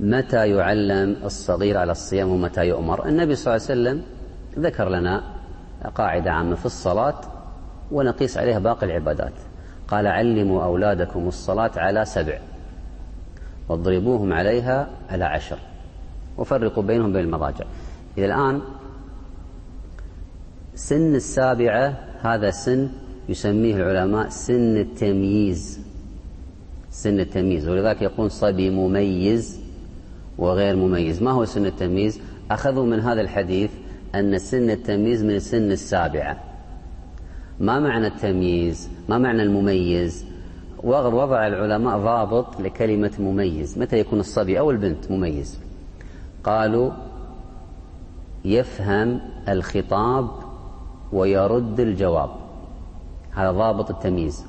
متى يعلم الصغير على الصيام ومتى يؤمر؟ النبي صلى الله عليه وسلم ذكر لنا قاعدة عامة في الصلاة ونقيس عليها باقي العبادات. قال علموا أولادكم الصلاة على سبع واضربوهم عليها على عشر وفرقوا بينهم بين المضاجع. إذا الآن سن السابعة هذا سن يسميه العلماء سن التمييز. سن التمييز ولذلك يقول صبي مميز. وغير مميز. ما هو سن التمييز؟ أخذوا من هذا الحديث أن سن التمييز من سن السابعة. ما معنى التمييز؟ ما معنى المميز؟ وضع العلماء ضابط لكلمة مميز. متى يكون الصبي أو البنت مميز؟ قالوا يفهم الخطاب ويرد الجواب. هذا ضابط التمييز.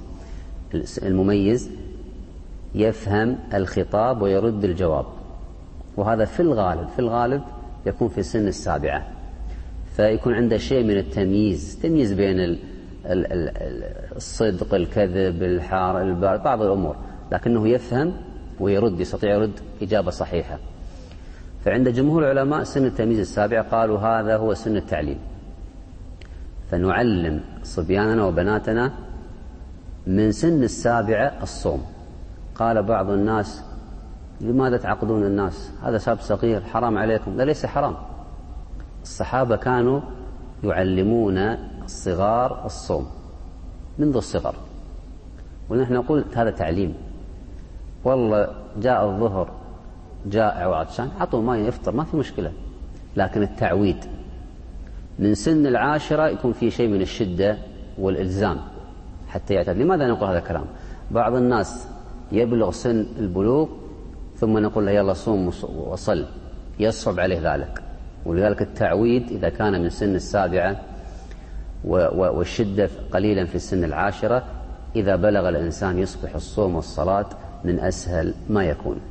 المميز يفهم الخطاب ويرد الجواب. وهذا في الغالب في الغالب يكون في سن السابعة. فيكون عنده شيء من التمييز تمييز بين الصدق الكذب الحار البارد بعض الأمور. لكنه يفهم ويرد يستطيع يرد إجابة صحيحة. فعند جمهور العلماء سن التمييز السابع قالوا هذا هو سن التعليم. فنعلم صبياننا وبناتنا من سن السابعة الصوم. قال بعض الناس لماذا تعقدون الناس؟ هذا شاب صغير حرام عليكم. لا ليس حرام. الصحابة كانوا يعلمون الصغار الصوم منذ الصغر. ونحن نقول هذا تعليم. والله جاء الظهر جائع وعطشان أعطوه ماء يفطر ما في مشكلة. لكن التعويد من سن العاشرة يكون في شيء من الشدة والإلزام حتى يعتاد. لماذا نقول هذا الكلام؟ بعض الناس يبلغ سن البلوغ ثم نقول له يلا صوم وصل. يصعب عليه ذلك. ولذلك التعويد إذا كان من سن السابعة والشدة قليلا في السن العاشرة إذا بلغ الإنسان يصبح الصوم والصلاة من أسهل ما يكون.